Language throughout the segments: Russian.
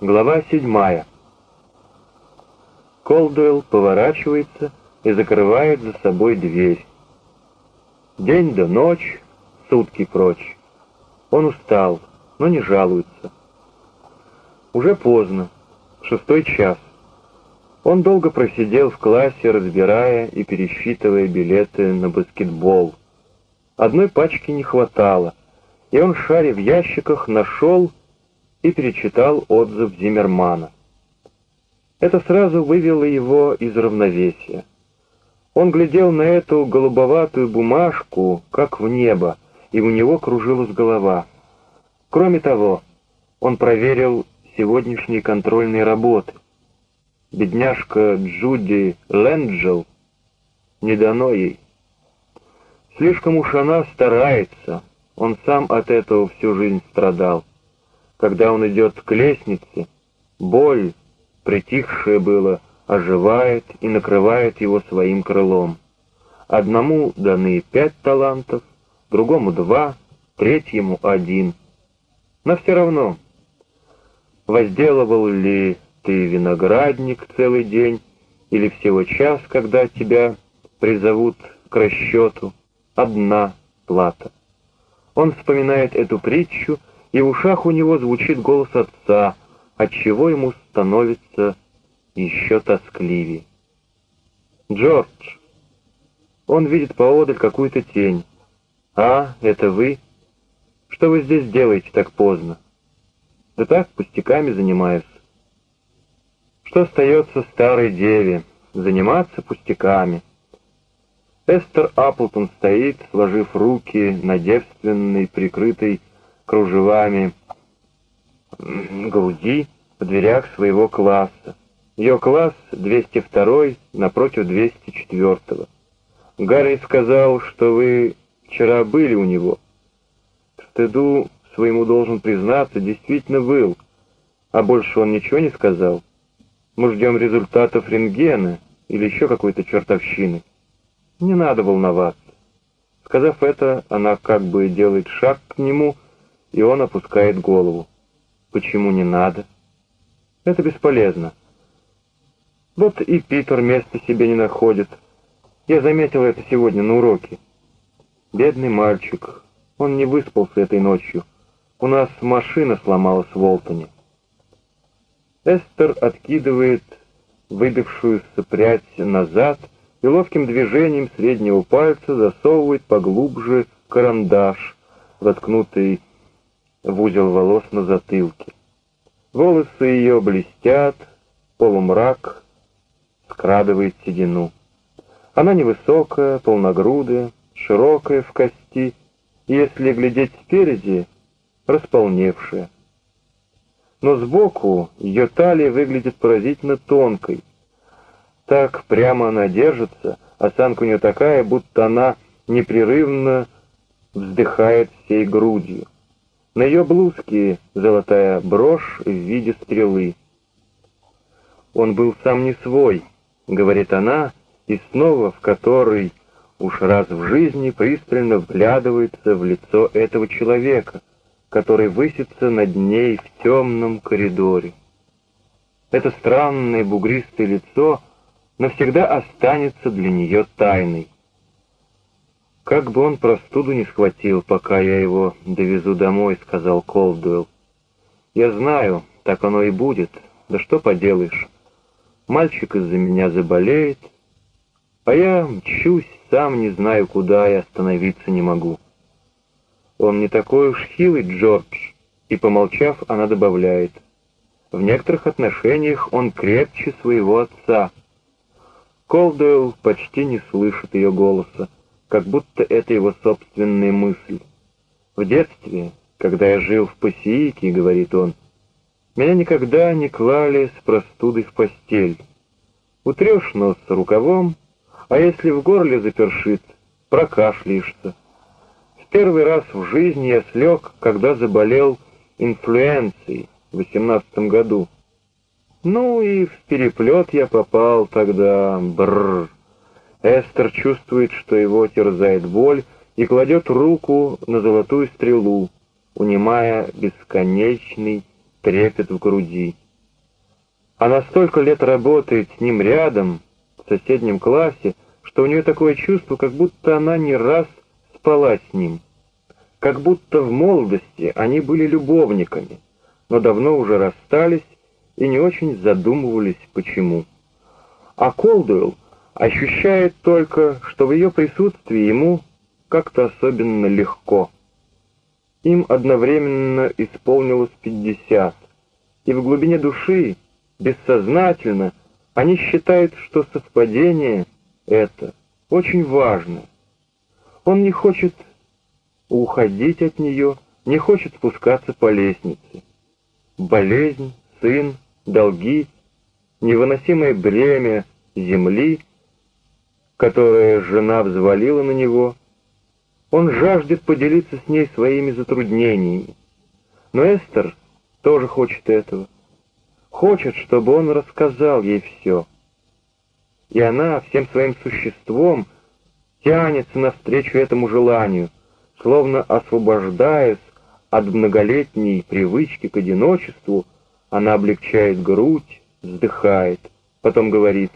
Глава седьмая. Колдуэлл поворачивается и закрывает за собой дверь. День да ночь, сутки прочь. Он устал, но не жалуется. Уже поздно, шестой час. Он долго просидел в классе, разбирая и пересчитывая билеты на баскетбол. Одной пачки не хватало, и он, шаря в ящиках, нашел и перечитал отзыв Зиммермана. Это сразу вывело его из равновесия. Он глядел на эту голубоватую бумажку, как в небо, и у него кружилась голова. Кроме того, он проверил сегодняшние контрольные работы. Бедняжка Джуди Лэнджел не дано ей. Слишком уж она старается, он сам от этого всю жизнь страдал. Когда он идет к лестнице, боль, притихшая было, оживает и накрывает его своим крылом. Одному даны пять талантов, другому два, третьему один. Но все равно, возделывал ли ты виноградник целый день или всего час, когда тебя призовут к расчету, одна плата. Он вспоминает эту притчу и в ушах у него звучит голос отца, отчего ему становится еще тоскливее. «Джордж!» Он видит поодаль какую-то тень. «А, это вы? Что вы здесь делаете так поздно?» «Да так, пустяками занимаюсь». Что остается старой деве? Заниматься пустяками. Эстер Апплтон стоит, сложив руки на девственной, прикрытой кружевами груди в дверях своего класса. Ее класс 202 напротив 204. Гарри сказал, что вы вчера были у него. К стыду своему должен признаться, действительно был. А больше он ничего не сказал. Мы ждем результатов рентгена или еще какой-то чертовщины. Не надо волноваться. Сказав это, она как бы делает шаг к нему, и он опускает голову. Почему не надо? Это бесполезно. Вот и Питер места себе не находит. Я заметил это сегодня на уроке. Бедный мальчик. Он не выспался этой ночью. У нас машина сломалась в Волтоне. Эстер откидывает выбившуюся прядь назад и ловким движением среднего пальца засовывает поглубже карандаш, воткнутый в узел волос на затылке. Волосы ее блестят, полумрак скрадывает седину. Она невысокая, полногрудая, широкая в кости, если глядеть спереди, располневшая. Но сбоку ее талия выглядит поразительно тонкой. Так прямо она держится, осанка у нее такая, будто она непрерывно вздыхает всей грудью. На ее блузке золотая брошь в виде стрелы. «Он был сам не свой», — говорит она, и снова в который уж раз в жизни пристально вглядывается в лицо этого человека, который высится над ней в темном коридоре. Это странное бугристое лицо навсегда останется для нее тайной. «Как бы он простуду не схватил, пока я его довезу домой», — сказал Колдуэлл. «Я знаю, так оно и будет. Да что поделаешь. Мальчик из-за меня заболеет, а я мчусь, сам не знаю куда и остановиться не могу». «Он не такой уж хилый, Джордж», и, помолчав, она добавляет. «В некоторых отношениях он крепче своего отца». Колдуэлл почти не слышит ее голоса как будто это его собственная мысль. В детстве, когда я жил в Пассиике, говорит он, меня никогда не клали с простудой в постель. Утрешь нос рукавом, а если в горле запершит, прокашляешься. В первый раз в жизни я слег, когда заболел инфлюенцией в восемнадцатом году. Ну и в переплет я попал тогда, бррр. Эстер чувствует, что его терзает боль, и кладет руку на золотую стрелу, унимая бесконечный трепет в груди. Она столько лет работает с ним рядом, в соседнем классе, что у нее такое чувство, как будто она не раз спала с ним. Как будто в молодости они были любовниками, но давно уже расстались и не очень задумывались, почему. А Колдуэлл ощущает только, что в ее присутствии ему как-то особенно легко. Им одновременно исполнилось пятьдесят, и в глубине души, бессознательно, они считают, что совпадение это очень важно. Он не хочет уходить от нее, не хочет спускаться по лестнице. Болезнь, сын, долги, невыносимое бремя земли, которое жена взвалила на него, он жаждет поделиться с ней своими затруднениями. Но Эстер тоже хочет этого. Хочет, чтобы он рассказал ей все. И она всем своим существом тянется навстречу этому желанию, словно освобождаясь от многолетней привычки к одиночеству, она облегчает грудь, вздыхает, потом говорит,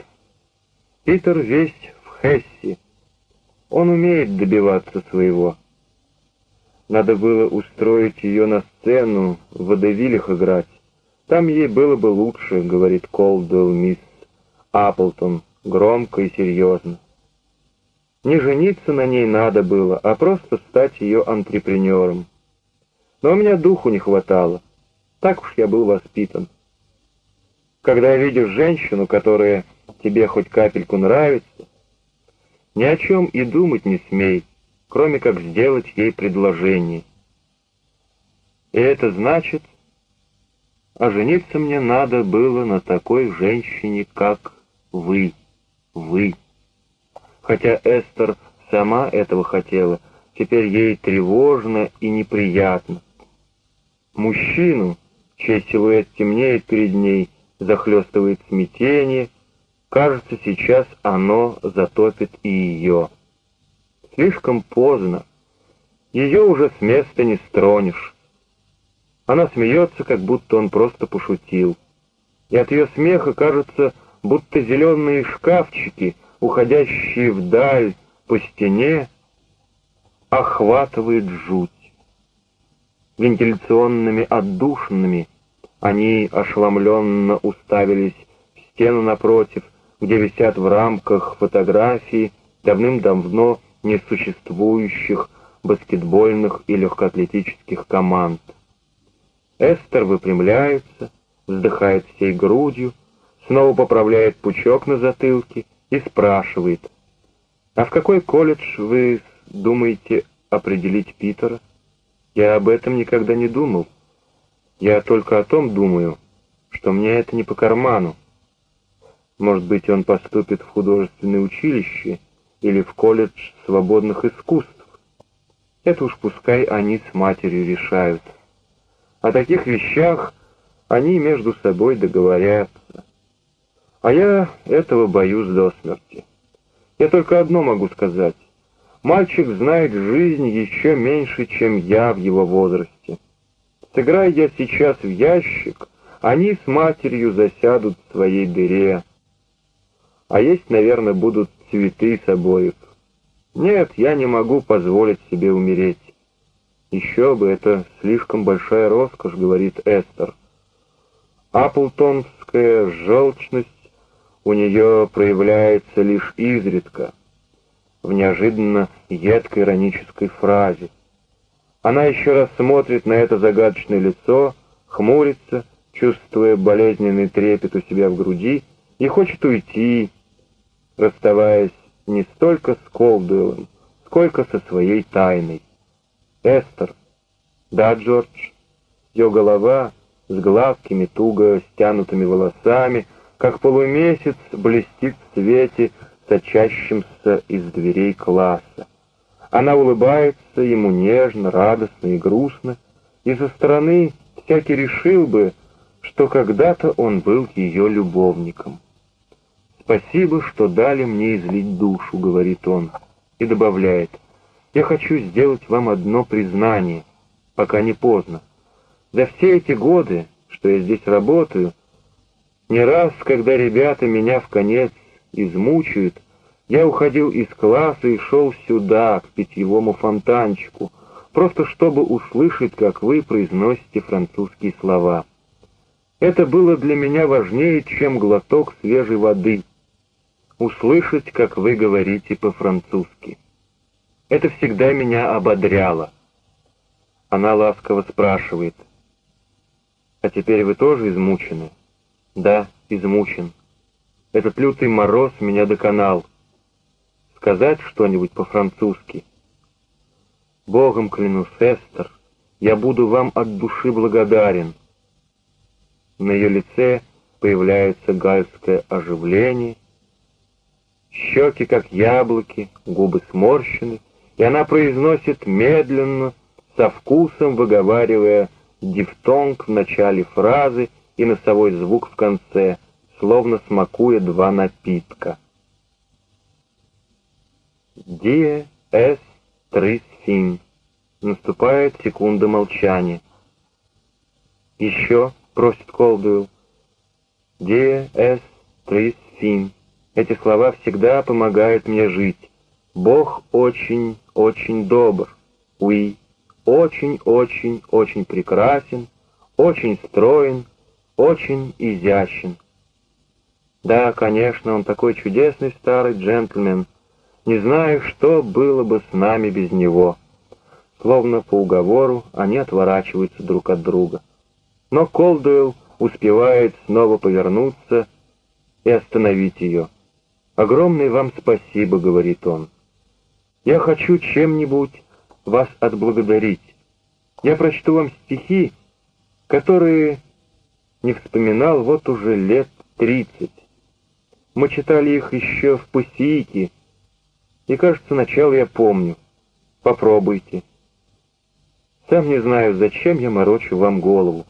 «Питер весь в Хессе, он умеет добиваться своего». Надо было устроить ее на сцену, в водевилях играть. Там ей было бы лучше, говорит Колдуэлл мисс Апплтон, громко и серьезно. Не жениться на ней надо было, а просто стать ее антрепренером. Но у меня духу не хватало. Так уж я был воспитан. Когда видишь женщину, которая тебе хоть капельку нравится, ни о чем и думать не смей, кроме как сделать ей предложение. И это значит, а жениться мне надо было на такой женщине, как вы, вы. Хотя Эстер сама этого хотела, теперь ей тревожно и неприятно. Мужчину, чей силуэт темнеет перед ней, захлестывает смятение, кажется, сейчас оно затопит и ее. Слишком поздно, ее уже с места не стронешь. Она смеется, как будто он просто пошутил. И от ее смеха кажется, будто зеленые шкафчики, уходящие вдаль по стене, охватывает жуть. Вентиляционными отдушинами они ошеломленно уставились в стену напротив, где висят в рамках фотографии давным-давно несуществующих баскетбольных и легкоатлетических команд. Эстер выпрямляется, вздыхает всей грудью, снова поправляет пучок на затылке и спрашивает, «А в какой колледж вы думаете определить Питера? Я об этом никогда не думал. Я только о том думаю, что мне это не по карману. Может быть, он поступит в художественное училище или в колледж свободных искусств. Это уж пускай они с матерью решают. О таких вещах они между собой договорятся. А я этого боюсь до смерти. Я только одно могу сказать. Мальчик знает жизнь еще меньше, чем я в его возрасте. Сыграй я сейчас в ящик, они с матерью засядут в своей дыре. А есть, наверное, будут цветы с обоих. Нет, я не могу позволить себе умереть. Еще бы, это слишком большая роскошь, говорит Эстер. Аплтонская желчность у нее проявляется лишь изредка, в неожиданно едкой иронической фразе. Она еще раз смотрит на это загадочное лицо, хмурится, чувствуя болезненный трепет у себя в груди, и хочет уйти, расставаясь не столько с Колдуэллом, сколько со своей тайной. Эстер. Да, Джордж. Ее голова с гладкими, туго стянутыми волосами — как полумесяц блестит в свете, сочащемся из дверей класса. Она улыбается ему нежно, радостно и грустно, и со стороны всякий решил бы, что когда-то он был ее любовником. «Спасибо, что дали мне излить душу», — говорит он, и добавляет, «Я хочу сделать вам одно признание, пока не поздно. За все эти годы, что я здесь работаю, Не раз, когда ребята меня в конец измучают, я уходил из класса и шел сюда, к питьевому фонтанчику, просто чтобы услышать, как вы произносите французские слова. Это было для меня важнее, чем глоток свежей воды. Услышать, как вы говорите по-французски. Это всегда меня ободряло. Она ласково спрашивает. «А теперь вы тоже измучены?» «Да, измучен. Этот лютый мороз меня доконал. Сказать что-нибудь по-французски?» «Богом клянусь, Эстер, я буду вам от души благодарен». На ее лице появляется гальское оживление, щеки как яблоки, губы сморщены, и она произносит медленно, со вкусом выговаривая дифтонг в начале фразы и носовой звук в конце, словно смакуя два напитка. «Die es трисин». Наступает секунда молчания. «Еще», — просит Колдуэлл, «Die es трисин». Эти слова всегда помогают мне жить. Бог очень, очень добр. Уи очень-очень-очень прекрасен, очень строен, очень изящен. Да, конечно, он такой чудесный старый джентльмен. Не знаю, что было бы с нами без него. Словно по уговору они отворачиваются друг от друга. Но Колдуэлл успевает снова повернуться и остановить ее. «Огромное вам спасибо», — говорит он. «Я хочу чем-нибудь вас отблагодарить. Я прочту вам стихи, которые не вспоминал вот уже лет тридцать. Мы читали их еще в Пусиике, и, кажется, начало я помню. Попробуйте. Сам не знаю, зачем я морочу вам голову.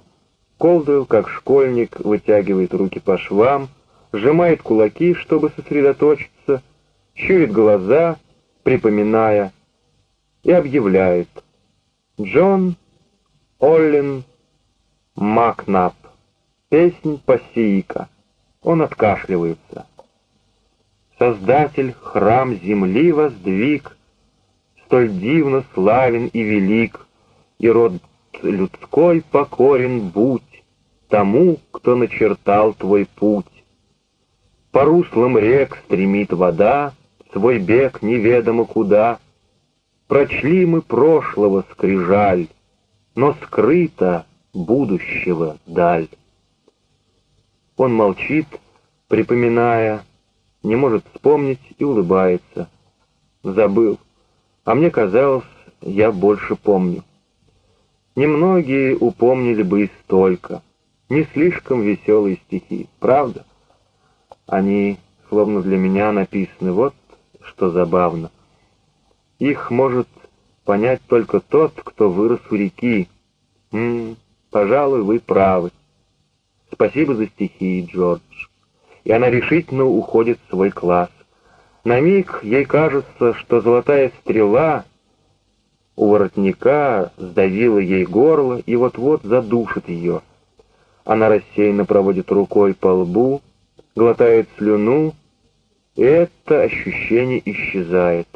Колдуэлл, как школьник, вытягивает руки по швам, сжимает кулаки, чтобы сосредоточиться, щурит глаза, припоминая — и объявляет «Джон Оллин Макнап. Песнь Пассиика». Он откашливается. Создатель храм земли воздвиг, Столь дивно славен и велик, И род людской покорен будь Тому, кто начертал твой путь. По руслам рек стремит вода Свой бег неведомо куда — Прочли мы прошлого скрижаль, Но скрыто будущего даль. Он молчит, припоминая, не может вспомнить и улыбается. Забыл, а мне казалось, я больше помню. Немногие упомнили бы и столько. Не слишком веселые стихи, правда? Они словно для меня написаны, вот что забавно — их может понять только тот, кто вырос у реки. М -м, пожалуй, вы правы. Спасибо за стихи, Джордж. И она решительно уходит в свой класс. На миг ей кажется, что золотая стрела у воротника сдавила ей горло и вот-вот задушит ее. Она рассеянно проводит рукой по лбу, глотает слюну, и это ощущение исчезает.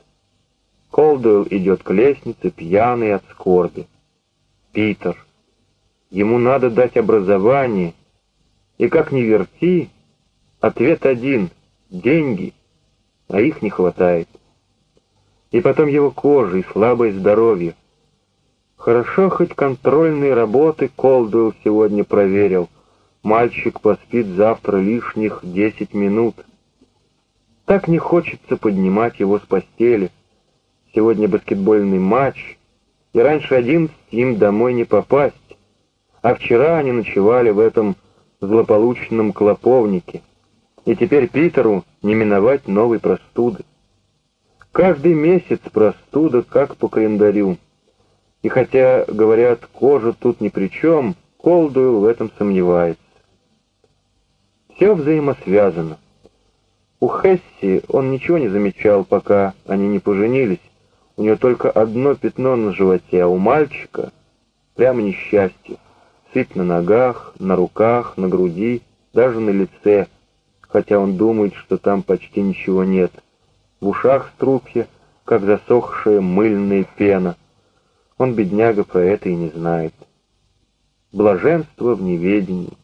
Колдуэлл идет к лестнице, пьяный от скорби. Питер. Ему надо дать образование. И как ни верти, ответ один — деньги, а их не хватает. И потом его кожа и слабое здоровье. Хорошо, хоть контрольные работы Колдуэлл сегодня проверил. Мальчик поспит завтра лишних десять минут. Так не хочется поднимать его с постели. Сегодня баскетбольный матч, и раньше одиннадцати им домой не попасть. А вчера они ночевали в этом злополучном клоповнике, и теперь Питеру не миновать новой простуды. Каждый месяц простуда, как по календарю. И хотя, говорят, кожа тут ни при чем, Колдуэлл в этом сомневается. Все взаимосвязано. У Хесси он ничего не замечал, пока они не поженились, у нее только одно пятно на животе, а у мальчика прямо несчастье. Сыпь на ногах, на руках, на груди, даже на лице, хотя он думает, что там почти ничего нет. В ушах струпья, как засохшая мыльная пена. Он, бедняга, про это и не знает. Блаженство в неведении.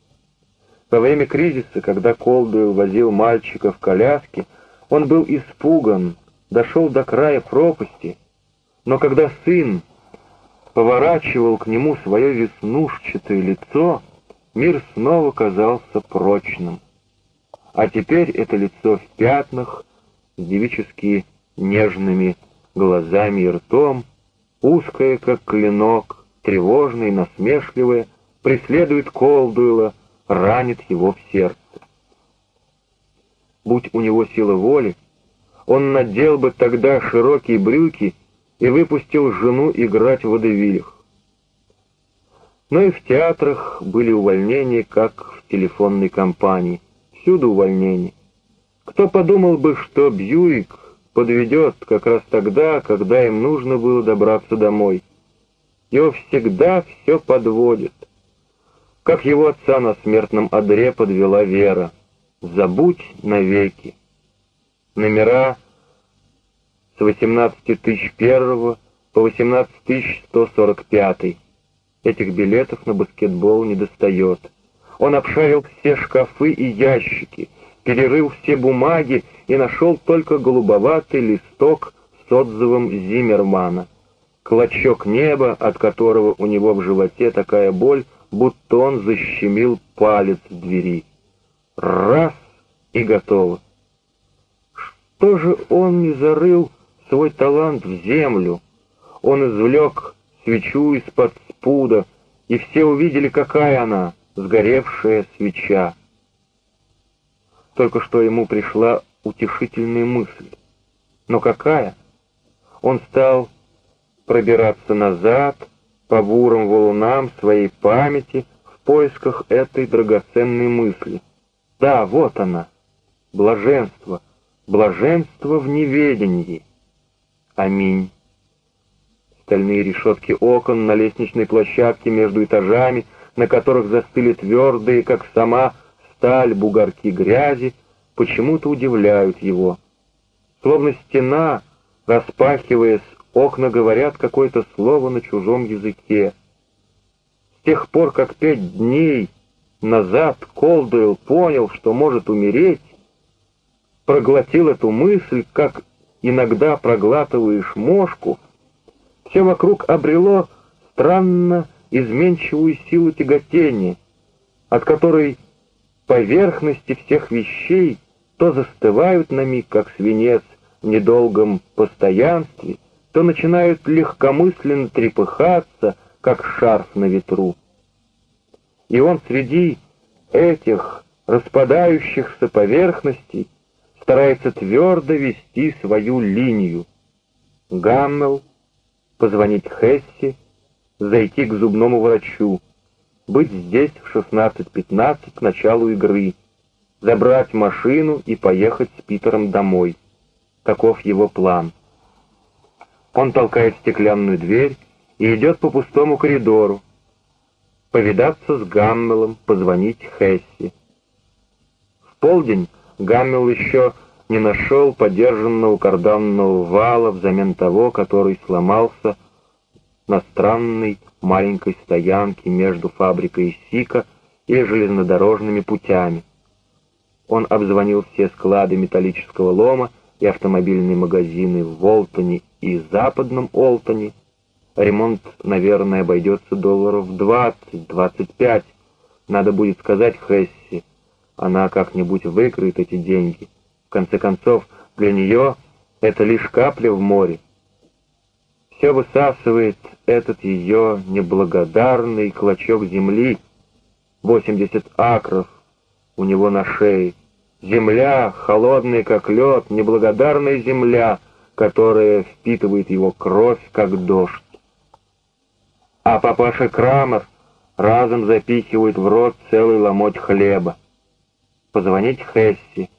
Во время кризиса, когда Колдуэлл возил мальчика в коляске, он был испуган, дошел до края пропасти, но когда сын поворачивал к нему свое веснушчатое лицо, мир снова казался прочным. А теперь это лицо в пятнах, с девически нежными глазами и ртом, узкое, как клинок, тревожное и насмешливое, преследует Колдуэла, ранит его в сердце. Будь у него сила воли, он надел бы тогда широкие брюки и выпустил жену играть в водевилях. Но и в театрах были увольнения, как в телефонной компании. Всюду увольнения. Кто подумал бы, что Бьюик подведет как раз тогда, когда им нужно было добраться домой. Его всегда все подводит. Как его отца на смертном одре подвела Вера. Забудь навеки. Номера с 18001 по 18145. Этих билетов на баскетбол не достает. Он обшарил все шкафы и ящики, перерыл все бумаги и нашел только голубоватый листок с отзывом Зиммермана. Клочок неба, от которого у него в животе такая боль, будто он защемил палец в двери. Раз — и готово. Что же он не зарыл свой талант в землю? Он извлек свечу из-под спуда, и все увидели, какая она, сгоревшая свеча. Только что ему пришла утешительная мысль. Но какая? Он стал пробираться назад по бурым валунам своей памяти в поисках этой драгоценной мысли. Да, вот она, блаженство, блаженство в неведении. Аминь. Стальные решетки окон на лестничной площадке между этажами, на которых застыли твердые, как сама сталь, бугорки грязи, почему-то удивляют его. Словно стена, распахиваясь, окна говорят какое-то слово на чужом языке. С тех пор, как пять дней назад Колдуэлл понял, что может умереть, проглотил эту мысль, как иногда проглатываешь мошку, все вокруг обрело странно изменчивую силу тяготения, от которой поверхности всех вещей то застывают на миг, как свинец в недолгом постоянстве, то начинают легкомысленно трепыхаться, как шарф на ветру. И он среди этих распадающихся поверхностей старается твердо вести свою линию. Гаммел, позвонить Хесси, зайти к зубному врачу, быть здесь в 16.15 к началу игры, забрать машину и поехать с Питером домой. Таков его план. Он толкает стеклянную дверь и идет по пустому коридору, повидаться с Гаммелом, позвонить Хесси. В полдень Гаммел еще не нашел подержанного карданного вала взамен того, который сломался на странной маленькой стоянке между фабрикой Сика и железнодорожными путями. Он обзвонил все склады металлического лома и автомобильные магазины в Волтоне и Западном Олтоне. Ремонт, наверное, обойдется долларов 20-25. Надо будет сказать Хесси, она как-нибудь выкроет эти деньги. В конце концов, для нее это лишь капля в море. Все высасывает этот ее неблагодарный клочок земли, 80 акров у него на шее. Земля, холодная как лед, неблагодарная земля, которая впитывает его кровь, как дождь. А папаша Крамер разом запихивает в рот целый ломоть хлеба. Позвонить Хесси.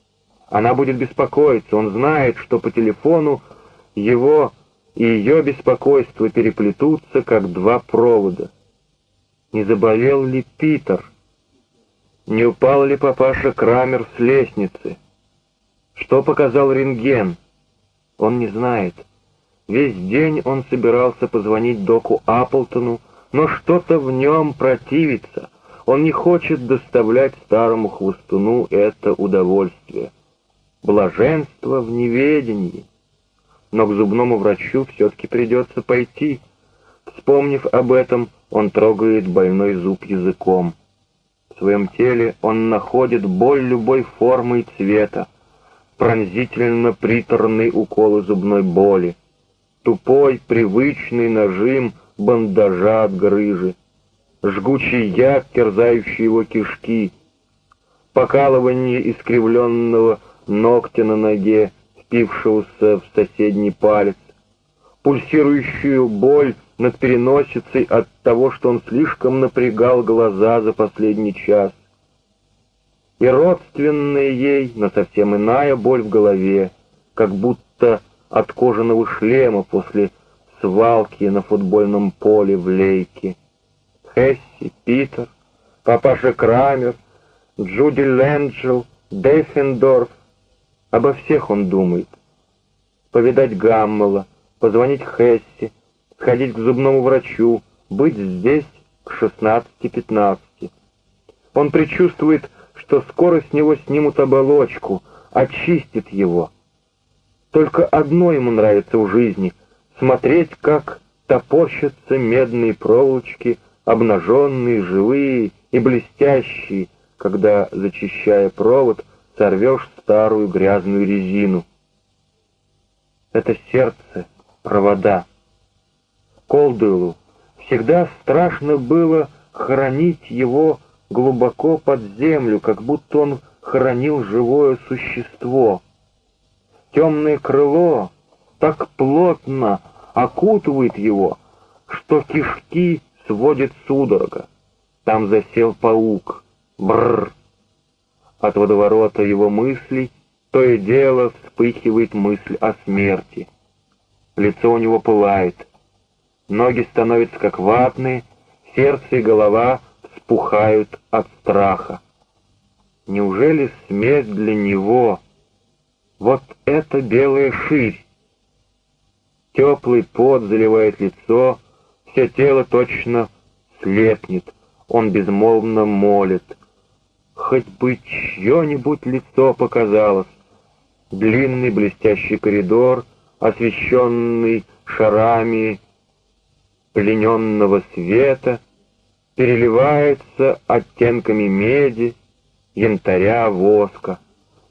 Она будет беспокоиться, он знает, что по телефону его и ее беспокойство переплетутся, как два провода. Не заболел ли Питер? Не упал ли папаша Крамер с лестницы? Что показал рентген? Он не знает. Весь день он собирался позвонить доку Апплтону, но что-то в нем противится. Он не хочет доставлять старому хвостуну это удовольствие. Блаженство в неведении. Но к зубному врачу все-таки придется пойти. Вспомнив об этом, он трогает больной зуб языком. В своем теле он находит боль любой формы и цвета, пронзительно приторный уколы зубной боли, тупой привычный нажим бандажа от грыжи, жгучий яд, терзающий его кишки, покалывание искривленного ногтя на ноге, впившегося в соседний палец, пульсирующую боль над переносицей от того, что он слишком напрягал глаза за последний час, и родственная ей, но совсем иная боль в голове, как будто от кожаного шлема после свалки на футбольном поле в Лейке. Хесси, Питер, папаша Крамер, Джуди Ленджел, Деффендорф. Обо всех он думает. Повидать Гаммела, позвонить Хесси, сходить к зубному врачу, быть здесь к 16-15. Он предчувствует, что скоро с него снимут оболочку, очистят его. Только одно ему нравится в жизни — смотреть, как топорщатся медные проволочки обнаженные, живые и блестящие, когда, зачищая провод, сорвешь старую грязную резину. Это сердце, провода. Колдуэлу всегда страшно было хранить его глубоко под землю, как будто он хранил живое существо. Темное крыло так плотно окутывает его, что кишки сводит судорога. Там засел паук. Бррр. От водоворота его мыслей то и дело вспыхивает мысль о смерти. Лицо у него пылает. Ноги становятся как ватные, сердце и голова вспухают от страха. Неужели смерть для него вот эта белая ширь? Теплый пот заливает лицо, все тело точно слепнет, он безмолвно молит. Хоть бы чье-нибудь лицо показалось. Длинный блестящий коридор, освещенный шарами плененного света, переливается оттенками меди, янтаря, воска.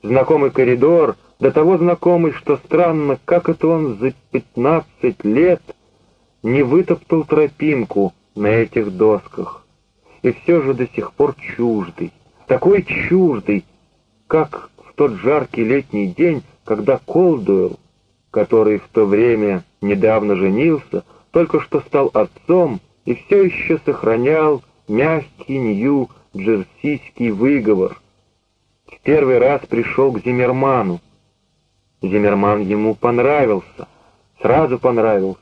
Знакомый коридор, до того знакомый, что странно, как это он за пятнадцать лет — не вытоптал тропинку на этих досках, и все же до сих пор чуждый, такой чуждый, как в тот жаркий летний день, когда Колдуэлл, который в то время недавно женился, только что стал отцом и все еще сохранял мягкий нью-джерсийский выговор. В первый раз пришел к Зиммерману. Зиммерман ему понравился, сразу понравился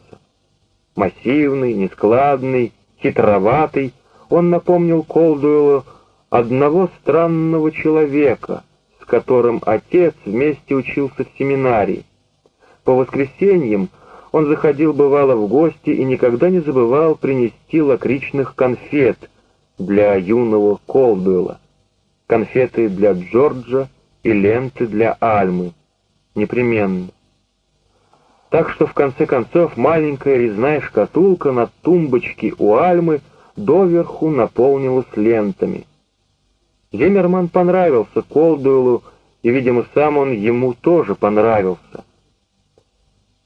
массивный, нескладный, хитроватый, он напомнил Колдуэлу одного странного человека, с которым отец вместе учился в семинарии. По воскресеньям он заходил бывало в гости и никогда не забывал принести лакричных конфет для юного Колдуэла, конфеты для Джорджа и ленты для Альмы. Непременно. Так что в конце концов маленькая резная шкатулка на тумбочке у Альмы доверху наполнилась лентами. Зиммерман понравился Колдуэлу, и, видимо, сам он ему тоже понравился.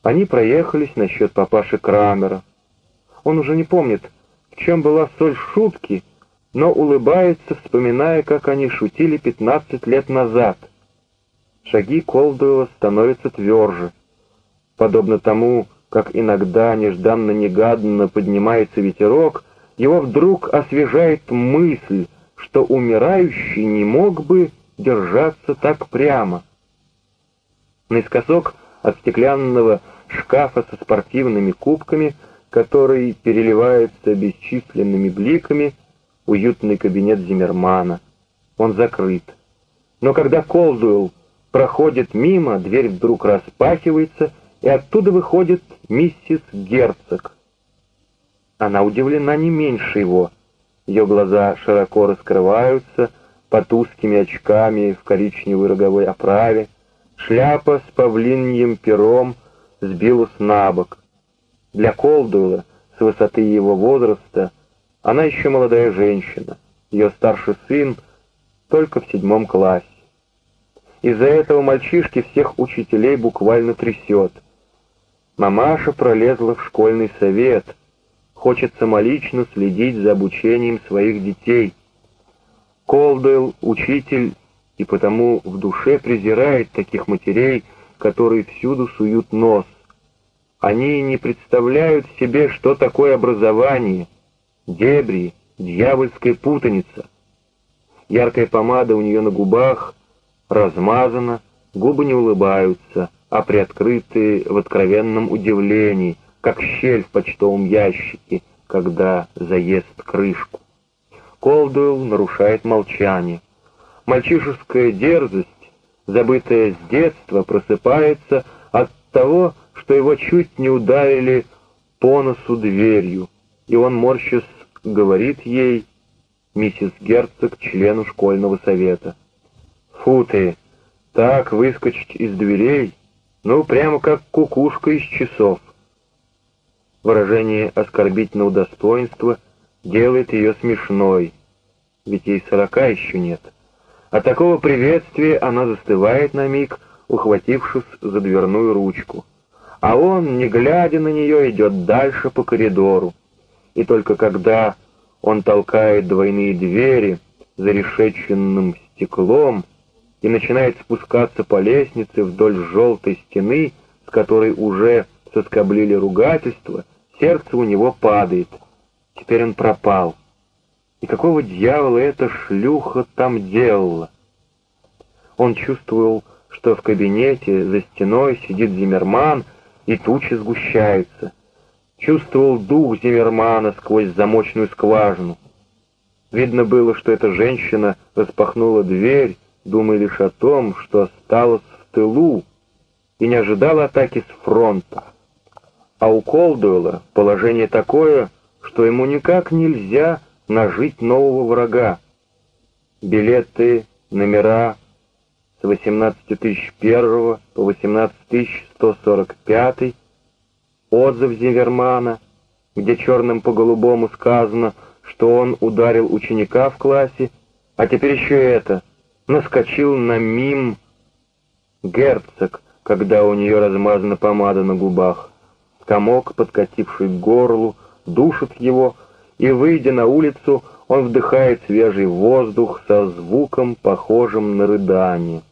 Они проехались насчет папаши Крамера. Он уже не помнит, в чем была соль шутки, но улыбается, вспоминая, как они шутили пятнадцать лет назад. Шаги Колдуэла становятся тверже подобно тому, как иногда нежданно-негаданно поднимается ветерок, его вдруг освежает мысль, что умирающий не мог бы держаться так прямо. Наискосок от стеклянного шкафа со спортивными кубками, который переливается бесчисленными бликами, уютный кабинет Зиммермана. Он закрыт. Но когда Колдуэлл проходит мимо, дверь вдруг распахивается, и оттуда выходит миссис Герцог. Она удивлена не меньше его. Ее глаза широко раскрываются под узкими очками в коричневой роговой оправе. Шляпа с павлиньим пером сбилась на бок. Для Колдуэлла с высоты его возраста она еще молодая женщина. Ее старший сын только в седьмом классе. Из-за этого мальчишки всех учителей буквально трясет. Мамаша пролезла в школьный совет, хочет самолично следить за обучением своих детей. Колдуэлл — учитель, и потому в душе презирает таких матерей, которые всюду суют нос. Они не представляют себе, что такое образование, дебри, дьявольская путаница. Яркая помада у нее на губах размазана, губы не улыбаются, а приоткрыты в откровенном удивлении, как щель в почтовом ящике, когда заест крышку. Колдуэлл нарушает молчание. Мальчишеская дерзость, забытая с детства, просыпается от того, что его чуть не ударили по носу дверью, и он, морщась, говорит ей, миссис Герцог, члену школьного совета. «Фу ты! Так выскочить из дверей, ну, прямо как кукушка из часов!» Выражение оскорбительного достоинства делает ее смешной, ведь ей сорока еще нет. От такого приветствия она застывает на миг, ухватившись за дверную ручку. А он, не глядя на нее, идет дальше по коридору. И только когда он толкает двойные двери за решетченным стеклом и начинает спускаться по лестнице вдоль желтой стены, с которой уже соскоблили ругательства, сердце у него падает. Теперь он пропал. И какого дьявола эта шлюха там делала? Он чувствовал, что в кабинете за стеной сидит Зиммерман, и тучи сгущаются — чувствовал дух Зиммермана сквозь замочную скважину. Видно было, что эта женщина распахнула дверь, думая лишь о том, что осталась в тылу, и не ожидала атаки с фронта. А у Колдуэлла положение такое, что ему никак нельзя нажить нового врага. Билеты, номера с 18001 по 18145 отзыв Зивермана, где черным по голубому сказано, что он ударил ученика в классе, а теперь еще это, наскочил на мим герцог, когда у нее размазана помада на губах. Комок, подкативший к горлу, душит его, и, выйдя на улицу, он вдыхает свежий воздух со звуком, похожим на рыдание.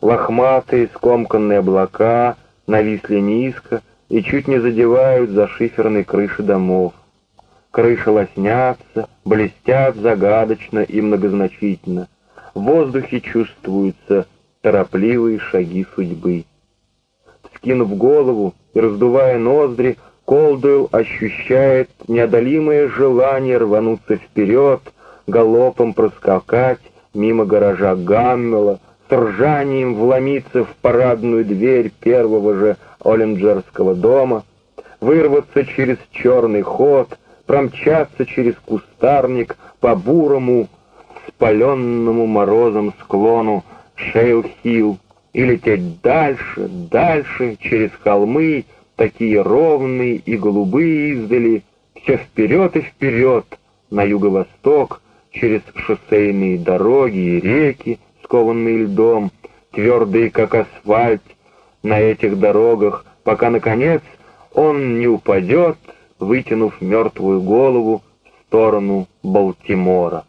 Лохматые скомканные облака — нависли низко и чуть не задевают за шиферной крыши домов. Крыши лоснятся, блестят загадочно и многозначительно. В воздухе чувствуются торопливые шаги судьбы. Скинув голову и раздувая ноздри, Колдуэлл ощущает неодолимое желание рвануться вперед, галопом проскакать мимо гаража Гаммела, с ржанием вломиться в парадную дверь первого же Оленджерского дома, вырваться через черный ход, промчаться через кустарник по бурому, спаленному морозом склону Шейл-Хилл и лететь дальше, дальше, через холмы, такие ровные и голубые издали, все вперед и вперед, на юго-восток, через шоссейные дороги и реки, скованный льдом, твердый как асфальт на этих дорогах, пока, наконец, он не упадет, вытянув мертвую голову в сторону Балтимора.